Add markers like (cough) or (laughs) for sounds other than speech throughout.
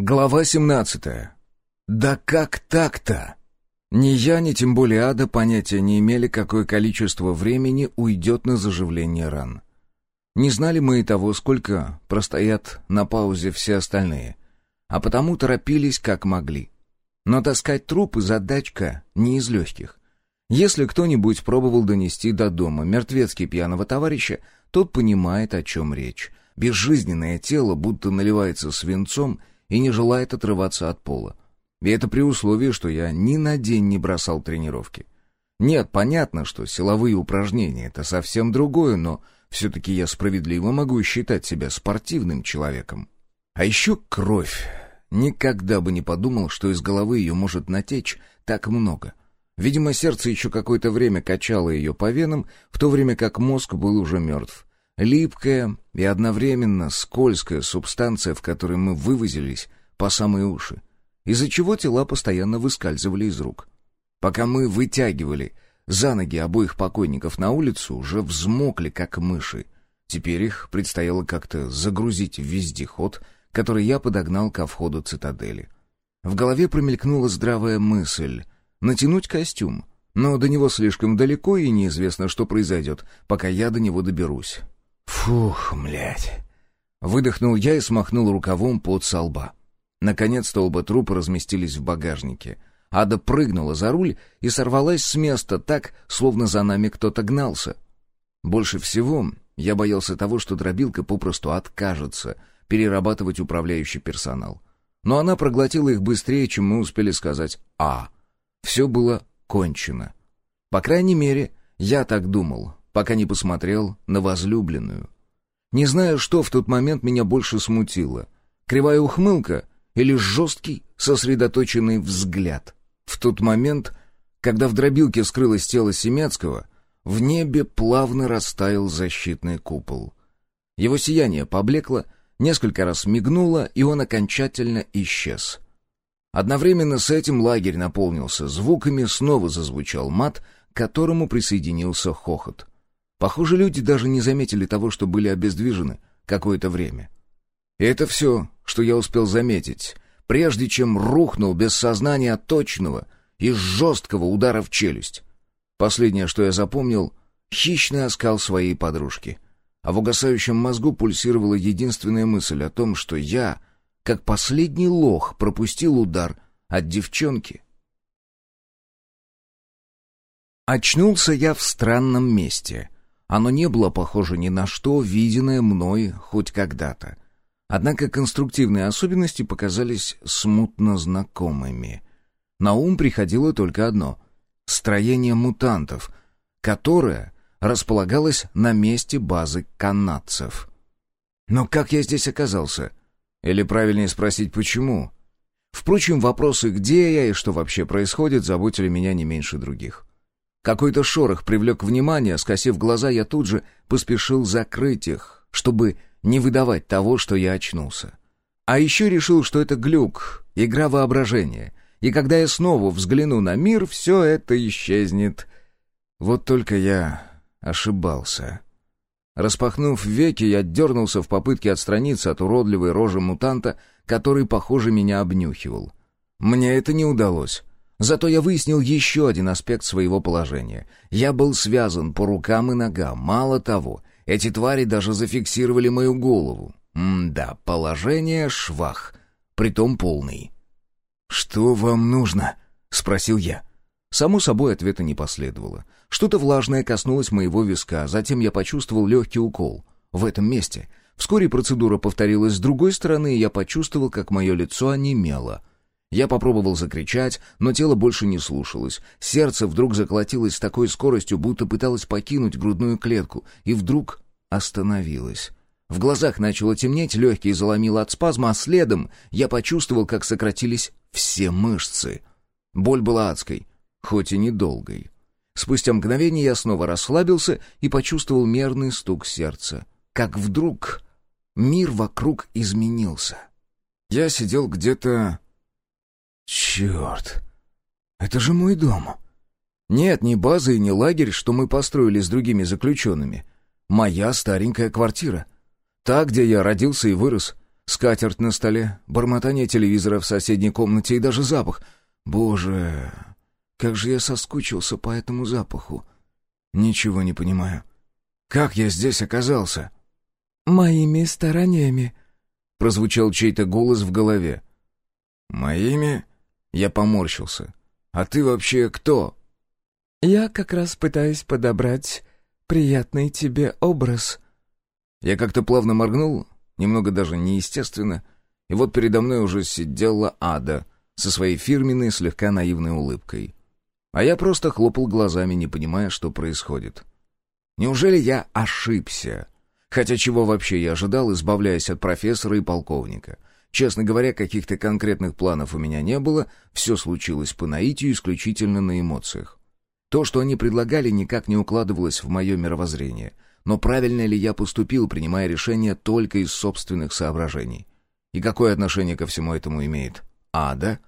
Глава 17. Да как так-то? Ни я, ни тем более Ада понятия не имели, какое количество времени уйдет на заживление ран. Не знали мы и того, сколько простоят на паузе все остальные, а потому торопились как могли. Но таскать трупы задачка не из легких. Если кто-нибудь пробовал донести до дома мертвецки пьяного товарища, тот понимает, о чем речь. Безжизненное тело будто наливается свинцом и не желает отрываться от пола. И это при условии, что я ни на день не бросал тренировки. Нет, понятно, что силовые упражнения — это совсем другое, но все-таки я справедливо могу считать себя спортивным человеком. А еще кровь. Никогда бы не подумал, что из головы ее может натечь так много. Видимо, сердце еще какое-то время качало ее по венам, в то время как мозг был уже мертв. Липкая и одновременно скользкая субстанция, в которой мы вывозились по самые уши, из-за чего тела постоянно выскальзывали из рук. Пока мы вытягивали за ноги обоих покойников на улицу, уже взмокли, как мыши. Теперь их предстояло как-то загрузить в вездеход, который я подогнал ко входу цитадели. В голове промелькнула здравая мысль — натянуть костюм, но до него слишком далеко, и неизвестно, что произойдет, пока я до него доберусь. «Фух, млядь!» Выдохнул я и смахнул рукавом под со лба. Наконец-то оба трупа разместились в багажнике. Ада прыгнула за руль и сорвалась с места так, словно за нами кто-то гнался. Больше всего я боялся того, что дробилка попросту откажется перерабатывать управляющий персонал. Но она проглотила их быстрее, чем мы успели сказать «А». Все было кончено. По крайней мере, я так думал, пока не посмотрел на возлюбленную. Не знаю, что в тот момент меня больше смутило. Кривая ухмылка или жесткий, сосредоточенный взгляд. В тот момент, когда в дробилке скрылось тело Семецкого, в небе плавно растаял защитный купол. Его сияние поблекло, несколько раз мигнуло, и он окончательно исчез. Одновременно с этим лагерь наполнился звуками, снова зазвучал мат, к которому присоединился хохот — Похоже, люди даже не заметили того, что были обездвижены какое-то время. И это все, что я успел заметить, прежде чем рухнул без сознания от точного и жесткого удара в челюсть. Последнее, что я запомнил — хищный оскал своей подружки. А в угасающем мозгу пульсировала единственная мысль о том, что я, как последний лох, пропустил удар от девчонки. Очнулся я в странном месте — оно не было похоже ни на что, виденное мной хоть когда-то. Однако конструктивные особенности показались смутно знакомыми. На ум приходило только одно — строение мутантов, которое располагалось на месте базы канадцев. Но как я здесь оказался? Или правильнее спросить, почему? Впрочем, вопросы, где я и что вообще происходит, заботили меня не меньше других. Какой-то шорох привлек внимание, скосив глаза, я тут же поспешил закрыть их, чтобы не выдавать того, что я очнулся. А еще решил, что это глюк, игра воображения, и когда я снова взгляну на мир, все это исчезнет. Вот только я ошибался. Распахнув веки, я дернулся в попытке отстраниться от уродливой рожи мутанта, который, похоже, меня обнюхивал. Мне это не удалось. Зато я выяснил еще один аспект своего положения. Я был связан по рукам и ногам. Мало того, эти твари даже зафиксировали мою голову. М-да, положение швах, притом полный. «Что вам нужно?» — спросил я. Само собой, ответа не последовало. Что-то влажное коснулось моего виска, затем я почувствовал легкий укол. В этом месте. Вскоре процедура повторилась с другой стороны, и я почувствовал, как мое лицо онемело. Я попробовал закричать, но тело больше не слушалось. Сердце вдруг заколотилось с такой скоростью, будто пыталось покинуть грудную клетку, и вдруг остановилось. В глазах начало темнеть, легкие заломило от спазма, а следом я почувствовал, как сократились все мышцы. Боль была адской, хоть и недолгой. Спустя мгновение я снова расслабился и почувствовал мерный стук сердца. Как вдруг мир вокруг изменился. Я сидел где-то «Черт! Это же мой дом!» «Нет, не база и не лагерь, что мы построили с другими заключенными. Моя старенькая квартира. Та, где я родился и вырос. Скатерть на столе, бормотание телевизора в соседней комнате и даже запах. Боже, как же я соскучился по этому запаху. Ничего не понимаю. Как я здесь оказался? «Моими стараниями», — прозвучал чей-то голос в голове. «Моими?» — я поморщился. «А ты вообще кто?» «Я как раз пытаюсь подобрать приятный тебе образ». Я как-то плавно моргнул, немного даже неестественно, и вот передо мной уже сидела Ада со своей фирменной, слегка наивной улыбкой. А я просто хлопал глазами, не понимая, что происходит. Неужели я ошибся? Хотя чего вообще я ожидал, избавляясь от профессора и полковника? Честно говоря, каких-то конкретных планов у меня не было, все случилось по наитию исключительно на эмоциях. То, что они предлагали, никак не укладывалось в мое мировоззрение. Но правильно ли я поступил, принимая решение только из собственных соображений? И какое отношение ко всему этому имеет Ада?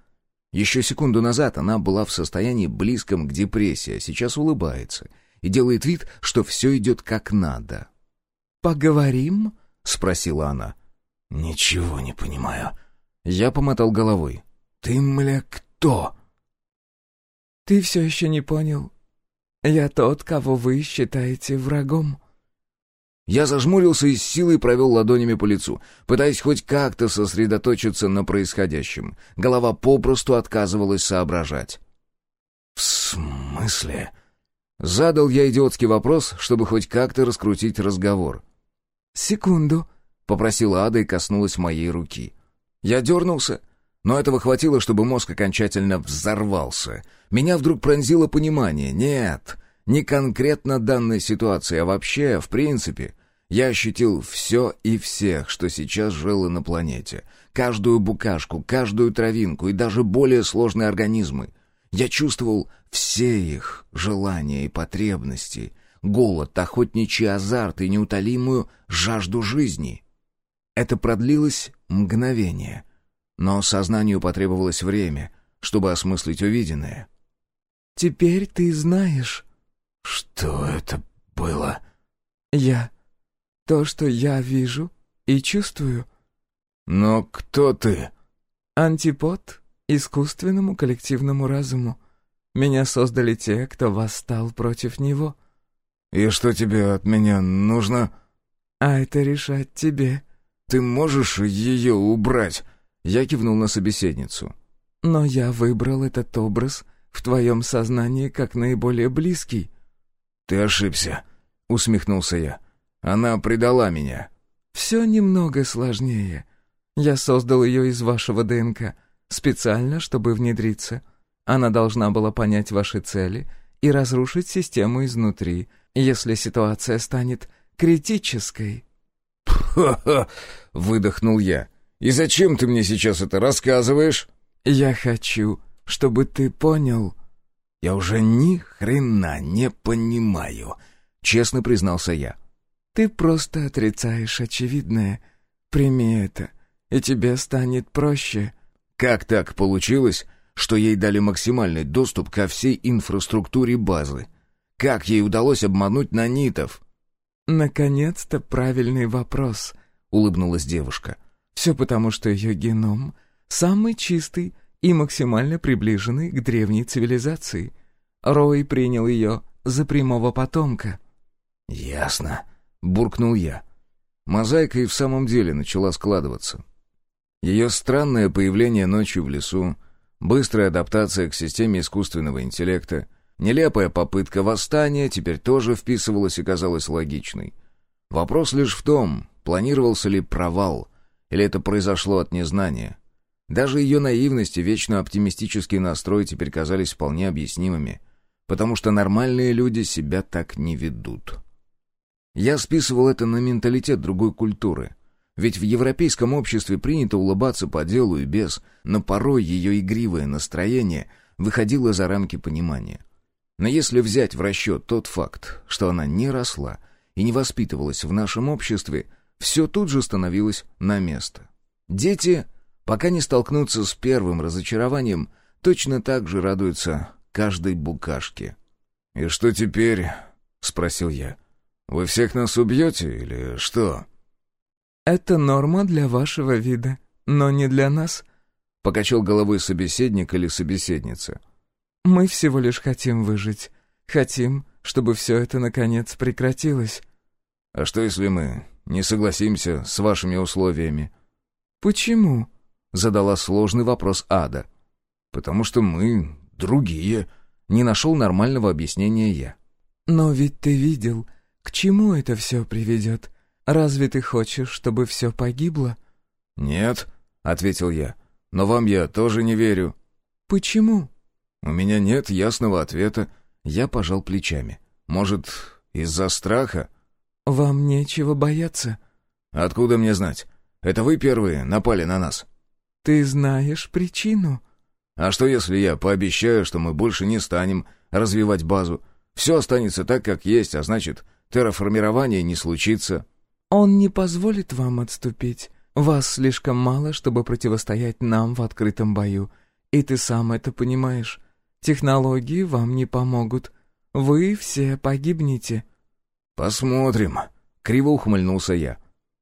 Еще секунду назад она была в состоянии близком к депрессии, а сейчас улыбается и делает вид, что все идет как надо. «Поговорим?» — спросила она. «Ничего не понимаю». Я помотал головой. «Ты, мля, кто?» «Ты все еще не понял. Я тот, кого вы считаете врагом». Я зажмурился и с силой провел ладонями по лицу, пытаясь хоть как-то сосредоточиться на происходящем. Голова попросту отказывалась соображать. «В смысле?» Задал я идиотский вопрос, чтобы хоть как-то раскрутить разговор. «Секунду», — попросила Ада и коснулась моей руки. Я дернулся, но этого хватило, чтобы мозг окончательно взорвался. Меня вдруг пронзило понимание. Нет, не конкретно данной ситуации, а вообще, в принципе. Я ощутил все и всех, что сейчас жило на планете. Каждую букашку, каждую травинку и даже более сложные организмы. Я чувствовал все их желания и потребности, голод, охотничий азарт и неутолимую жажду жизни. Это продлилось мгновение, но сознанию потребовалось время, чтобы осмыслить увиденное. «Теперь ты знаешь...» «Что это было?» «Я. То, что я вижу и чувствую». «Но кто ты?» «Антипод искусственному коллективному разуму. Меня создали те, кто восстал против него». «И что тебе от меня нужно?» «А это решать тебе». «Ты можешь ее убрать?» Я кивнул на собеседницу. «Но я выбрал этот образ в твоем сознании как наиболее близкий». «Ты ошибся», — усмехнулся я. «Она предала меня». «Все немного сложнее. Я создал ее из вашего ДНК, специально, чтобы внедриться. Она должна была понять ваши цели и разрушить систему изнутри, если ситуация станет критической». «Ха-ха!» (laughs) — выдохнул я. «И зачем ты мне сейчас это рассказываешь?» «Я хочу, чтобы ты понял...» «Я уже ни хрена не понимаю», — честно признался я. «Ты просто отрицаешь очевидное. Прими это, и тебе станет проще». «Как так получилось, что ей дали максимальный доступ ко всей инфраструктуре базы? Как ей удалось обмануть нанитов?» «Наконец-то правильный вопрос», — улыбнулась девушка. «Все потому, что ее геном самый чистый и максимально приближенный к древней цивилизации. Рой принял ее за прямого потомка». «Ясно», — буркнул я. Мозаика и в самом деле начала складываться. Ее странное появление ночью в лесу, быстрая адаптация к системе искусственного интеллекта, нелепая попытка восстания теперь тоже вписывалась и казалась логичной. Вопрос лишь в том, планировался ли провал, или это произошло от незнания. Даже ее наивность и вечно оптимистический настрой теперь казались вполне объяснимыми, потому что нормальные люди себя так не ведут. Я списывал это на менталитет другой культуры. Ведь в европейском обществе принято улыбаться по делу и без, но порой ее игривое настроение выходило за рамки понимания. Но если взять в расчет тот факт, что она не росла и не воспитывалась в нашем обществе, все тут же становилось на место. Дети Пока не столкнутся с первым разочарованием, точно так же радуются каждой букашке. «И что теперь?» — спросил я. «Вы всех нас убьете или что?» «Это норма для вашего вида, но не для нас», — покачал головой собеседник или собеседница. «Мы всего лишь хотим выжить. Хотим, чтобы все это, наконец, прекратилось». «А что, если мы не согласимся с вашими условиями?» «Почему?» — задала сложный вопрос Ада. «Потому что мы другие», — не нашел нормального объяснения я. «Но ведь ты видел, к чему это все приведет. Разве ты хочешь, чтобы все погибло?» «Нет», — ответил я, — «но вам я тоже не верю». «Почему?» «У меня нет ясного ответа». Я пожал плечами. «Может, из-за страха?» «Вам нечего бояться». «Откуда мне знать? Это вы первые напали на нас». «Ты знаешь причину?» «А что, если я пообещаю, что мы больше не станем развивать базу? Все останется так, как есть, а значит, терраформирование не случится». «Он не позволит вам отступить. Вас слишком мало, чтобы противостоять нам в открытом бою. И ты сам это понимаешь. Технологии вам не помогут. Вы все погибнете». «Посмотрим», — криво ухмыльнулся я.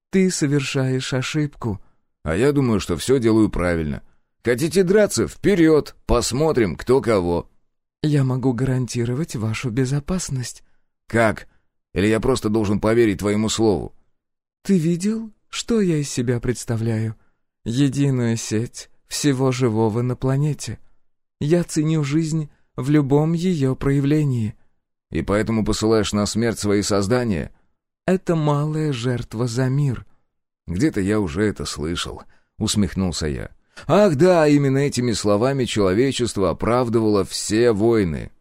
«Ты совершаешь ошибку». «А я думаю, что все делаю правильно. Хотите драться? Вперед! Посмотрим, кто кого». «Я могу гарантировать вашу безопасность». «Как? Или я просто должен поверить твоему слову?» «Ты видел, что я из себя представляю? Единую сеть всего живого на планете. Я ценю жизнь в любом ее проявлении». «И поэтому посылаешь на смерть свои создания?» «Это малая жертва за мир». «Где-то я уже это слышал», — усмехнулся я. «Ах да, именно этими словами человечество оправдывало все войны».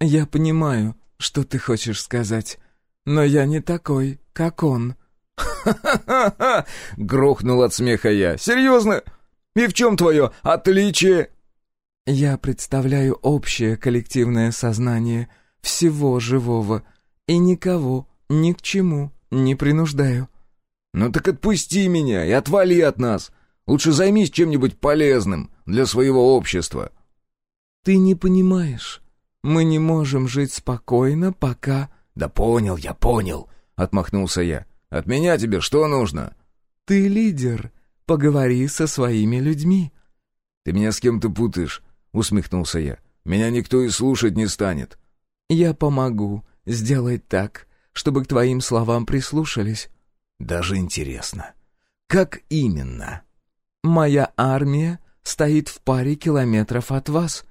«Я понимаю, что ты хочешь сказать, но я не такой, как он». «Ха-ха-ха!» — грохнул от смеха я. «Серьезно? И в чем твое отличие?» «Я представляю общее коллективное сознание всего живого и никого ни к чему не принуждаю». «Ну так отпусти меня и отвали от нас. Лучше займись чем-нибудь полезным для своего общества». «Ты не понимаешь. Мы не можем жить спокойно, пока...» «Да понял я, понял», — отмахнулся я. «От меня тебе что нужно?» «Ты лидер. Поговори со своими людьми». «Ты меня с кем-то путаешь», — усмехнулся я. «Меня никто и слушать не станет». «Я помогу сделать так, чтобы к твоим словам прислушались». «Даже интересно. Как именно?» «Моя армия стоит в паре километров от вас».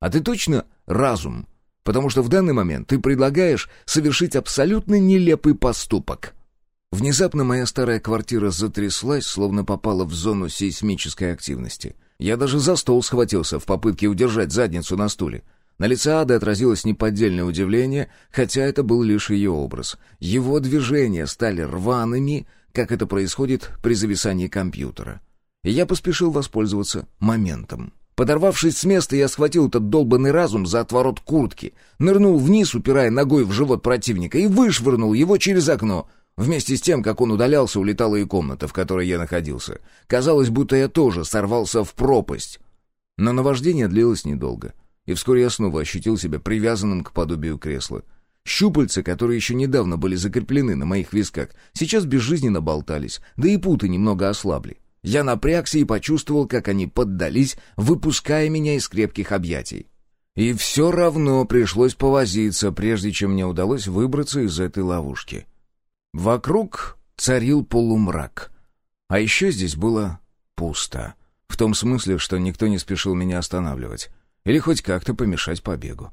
«А ты точно разум? Потому что в данный момент ты предлагаешь совершить абсолютно нелепый поступок». Внезапно моя старая квартира затряслась, словно попала в зону сейсмической активности. Я даже за стол схватился в попытке удержать задницу на стуле. На лице Ады отразилось неподдельное удивление, хотя это был лишь ее образ. Его движения стали рваными, как это происходит при зависании компьютера. И я поспешил воспользоваться моментом. Подорвавшись с места, я схватил этот долбанный разум за отворот куртки, нырнул вниз, упирая ногой в живот противника, и вышвырнул его через окно — Вместе с тем, как он удалялся, улетала и комната, в которой я находился. Казалось, будто я тоже сорвался в пропасть. Но наваждение длилось недолго, и вскоре я снова ощутил себя привязанным к подобию кресла. Щупальца, которые еще недавно были закреплены на моих висках, сейчас безжизненно болтались, да и путы немного ослабли. Я напрягся и почувствовал, как они поддались, выпуская меня из крепких объятий. И все равно пришлось повозиться, прежде чем мне удалось выбраться из этой ловушки. Вокруг царил полумрак. А еще здесь было пусто. В том смысле, что никто не спешил меня останавливать. Или хоть как-то помешать побегу.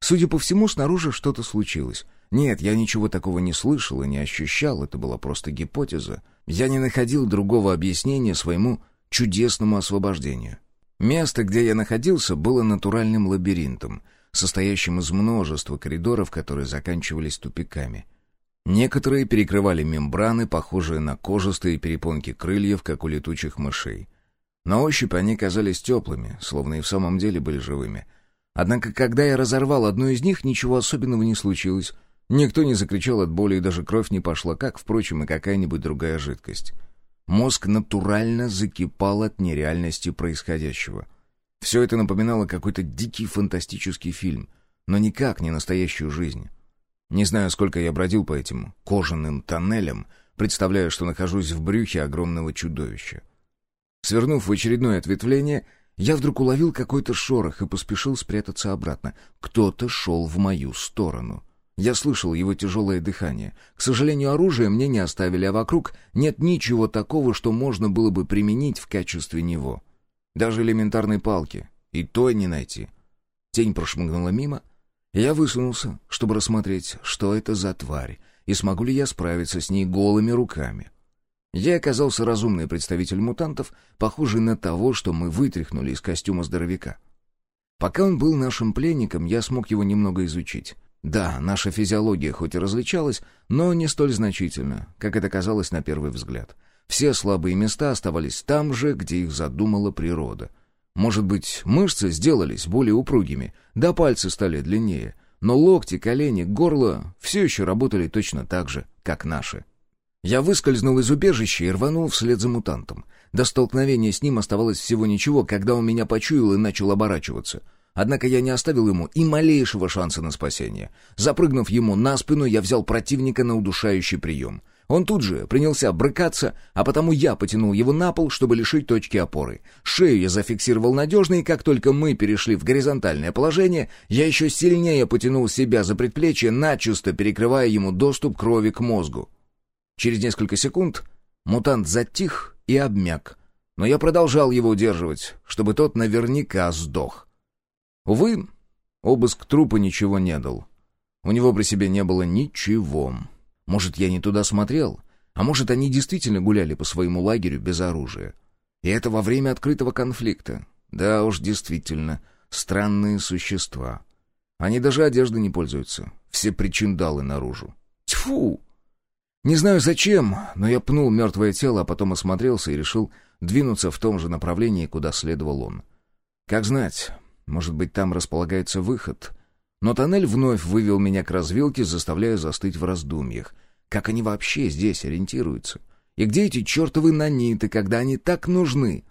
Судя по всему, снаружи что-то случилось. Нет, я ничего такого не слышал и не ощущал, это была просто гипотеза. Я не находил другого объяснения своему чудесному освобождению. Место, где я находился, было натуральным лабиринтом, состоящим из множества коридоров, которые заканчивались тупиками — Некоторые перекрывали мембраны, похожие на кожистые перепонки крыльев, как у летучих мышей. На ощупь они казались теплыми, словно и в самом деле были живыми. Однако, когда я разорвал одну из них, ничего особенного не случилось. Никто не закричал от боли, и даже кровь не пошла, как, впрочем, и какая-нибудь другая жидкость. Мозг натурально закипал от нереальности происходящего. Все это напоминало какой-то дикий фантастический фильм, но никак не настоящую жизнь. Не знаю, сколько я бродил по этим кожаным тоннелям, представляя, что нахожусь в брюхе огромного чудовища. Свернув в очередное ответвление, я вдруг уловил какой-то шорох и поспешил спрятаться обратно. Кто-то шел в мою сторону. Я слышал его тяжелое дыхание. К сожалению, оружие мне не оставили, а вокруг нет ничего такого, что можно было бы применить в качестве него. Даже элементарной палки. И той не найти. Тень прошмыгнула мимо. Я высунулся, чтобы рассмотреть, что это за тварь, и смогу ли я справиться с ней голыми руками. Я оказался разумный представитель мутантов, похожий на того, что мы вытряхнули из костюма здоровяка. Пока он был нашим пленником, я смог его немного изучить. Да, наша физиология хоть и различалась, но не столь значительно, как это казалось на первый взгляд. Все слабые места оставались там же, где их задумала природа. Может быть, мышцы сделались более упругими, да пальцы стали длиннее, но локти, колени, горло все еще работали точно так же, как наши. Я выскользнул из убежища и рванул вслед за мутантом. До столкновения с ним оставалось всего ничего, когда он меня почуял и начал оборачиваться. Однако я не оставил ему и малейшего шанса на спасение. Запрыгнув ему на спину, я взял противника на удушающий прием — он тут же принялся брыкаться, а потому я потянул его на пол, чтобы лишить точки опоры. Шею я зафиксировал надежно, и как только мы перешли в горизонтальное положение, я еще сильнее потянул себя за предплечье, начисто перекрывая ему доступ крови к мозгу. Через несколько секунд мутант затих и обмяк, но я продолжал его удерживать, чтобы тот наверняка сдох. Увы, обыск трупа ничего не дал. У него при себе не было ничего. Может, я не туда смотрел? А может, они действительно гуляли по своему лагерю без оружия? И это во время открытого конфликта. Да уж, действительно, странные существа. Они даже одежды не пользуются. Все причиндалы наружу. Тьфу! Не знаю зачем, но я пнул мертвое тело, а потом осмотрелся и решил двинуться в том же направлении, куда следовал он. Как знать, может быть, там располагается выход — но тоннель вновь вывел меня к развилке, заставляя застыть в раздумьях. Как они вообще здесь ориентируются? И где эти чертовы наниты, когда они так нужны?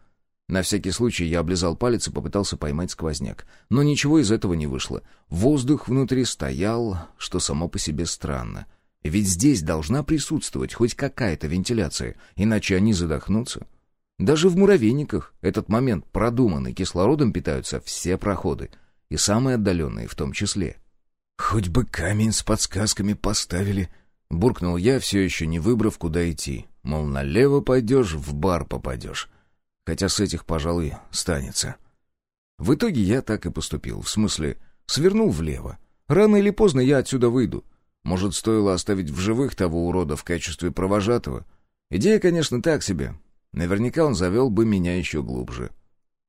На всякий случай я облизал палец и попытался поймать сквозняк. Но ничего из этого не вышло. Воздух внутри стоял, что само по себе странно. Ведь здесь должна присутствовать хоть какая-то вентиляция, иначе они задохнутся. Даже в муравейниках этот момент продуманный, кислородом питаются все проходы — и самые отдаленные в том числе. «Хоть бы камень с подсказками поставили», — буркнул я, все еще не выбрав, куда идти. Мол, налево пойдешь, в бар попадешь. Хотя с этих, пожалуй, станется. В итоге я так и поступил, в смысле, свернул влево. Рано или поздно я отсюда выйду. Может, стоило оставить в живых того урода в качестве провожатого? Идея, конечно, так себе. Наверняка он завел бы меня еще глубже.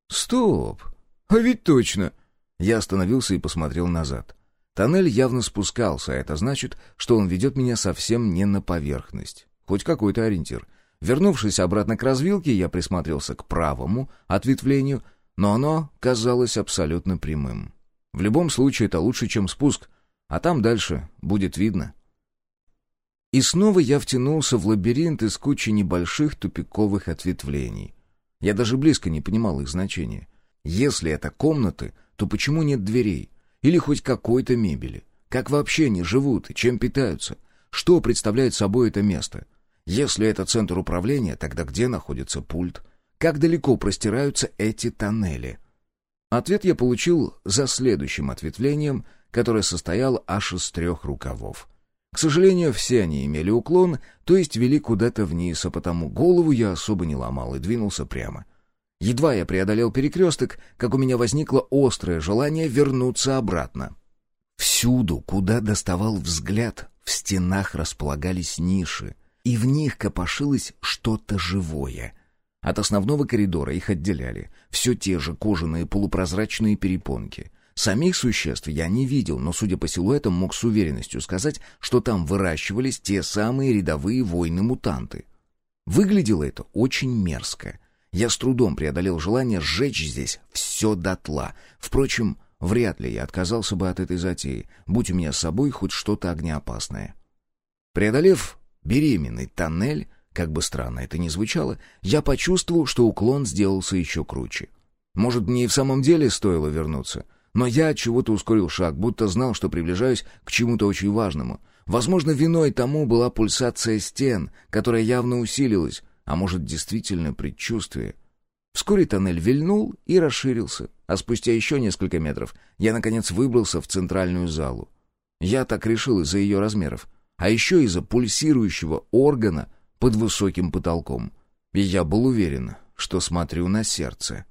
«Стоп! А ведь точно!» Я остановился и посмотрел назад. Тоннель явно спускался, а это значит, что он ведет меня совсем не на поверхность. Хоть какой-то ориентир. Вернувшись обратно к развилке, я присмотрелся к правому ответвлению, но оно казалось абсолютно прямым. В любом случае это лучше, чем спуск, а там дальше будет видно. И снова я втянулся в лабиринт из кучи небольших тупиковых ответвлений. Я даже близко не понимал их значения. Если это комнаты, то почему нет дверей? Или хоть какой-то мебели? Как вообще они живут и чем питаются? Что представляет собой это место? Если это центр управления, тогда где находится пульт? Как далеко простираются эти тоннели? Ответ я получил за следующим ответвлением, которое состояло аж из трех рукавов. К сожалению, все они имели уклон, то есть вели куда-то вниз, а потому голову я особо не ломал и двинулся прямо — Едва я преодолел перекресток, как у меня возникло острое желание вернуться обратно. Всюду, куда доставал взгляд, в стенах располагались ниши, и в них копошилось что-то живое. От основного коридора их отделяли все те же кожаные полупрозрачные перепонки. Самих существ я не видел, но, судя по силуэтам, мог с уверенностью сказать, что там выращивались те самые рядовые войны-мутанты. Выглядело это очень мерзко — я с трудом преодолел желание сжечь здесь все дотла. Впрочем, вряд ли я отказался бы от этой затеи, будь у меня с собой хоть что-то огнеопасное. Преодолев беременный тоннель, как бы странно это ни звучало, я почувствовал, что уклон сделался еще круче. Может, мне и в самом деле стоило вернуться, но я от чего-то ускорил шаг, будто знал, что приближаюсь к чему-то очень важному. Возможно, виной тому была пульсация стен, которая явно усилилась, а может, действительно предчувствие. Вскоре тоннель вильнул и расширился, а спустя еще несколько метров я, наконец, выбрался в центральную залу. Я так решил из-за ее размеров, а еще из-за пульсирующего органа под высоким потолком. И я был уверен, что смотрю на сердце.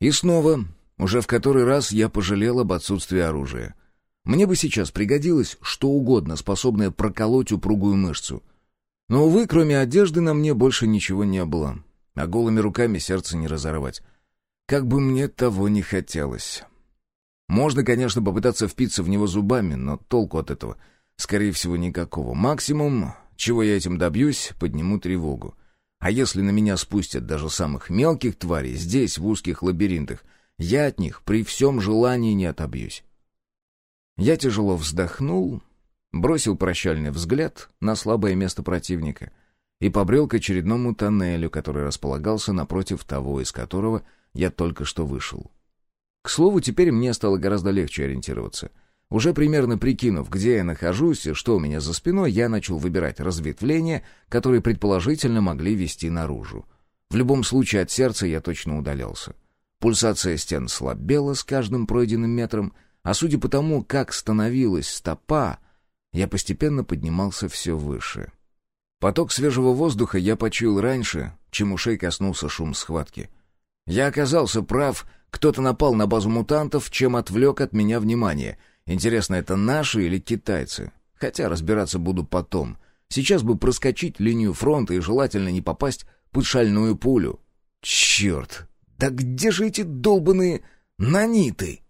И снова, уже в который раз я пожалел об отсутствии оружия — мне бы сейчас пригодилось что угодно, способное проколоть упругую мышцу. Но, увы, кроме одежды на мне больше ничего не было. А голыми руками сердце не разорвать. Как бы мне того не хотелось. Можно, конечно, попытаться впиться в него зубами, но толку от этого, скорее всего, никакого. Максимум, чего я этим добьюсь, подниму тревогу. А если на меня спустят даже самых мелких тварей здесь, в узких лабиринтах, я от них при всем желании не отобьюсь. Я тяжело вздохнул, бросил прощальный взгляд на слабое место противника и побрел к очередному тоннелю, который располагался напротив того, из которого я только что вышел. К слову, теперь мне стало гораздо легче ориентироваться. Уже примерно прикинув, где я нахожусь и что у меня за спиной, я начал выбирать разветвления, которые предположительно могли вести наружу. В любом случае от сердца я точно удалялся. Пульсация стен слабела с каждым пройденным метром — а судя по тому, как становилась стопа, я постепенно поднимался все выше. Поток свежего воздуха я почуял раньше, чем ушей коснулся шум схватки. Я оказался прав, кто-то напал на базу мутантов, чем отвлек от меня внимание. Интересно, это наши или китайцы? Хотя разбираться буду потом. Сейчас бы проскочить линию фронта и желательно не попасть под шальную пулю. Черт! Да где же эти долбаные наниты?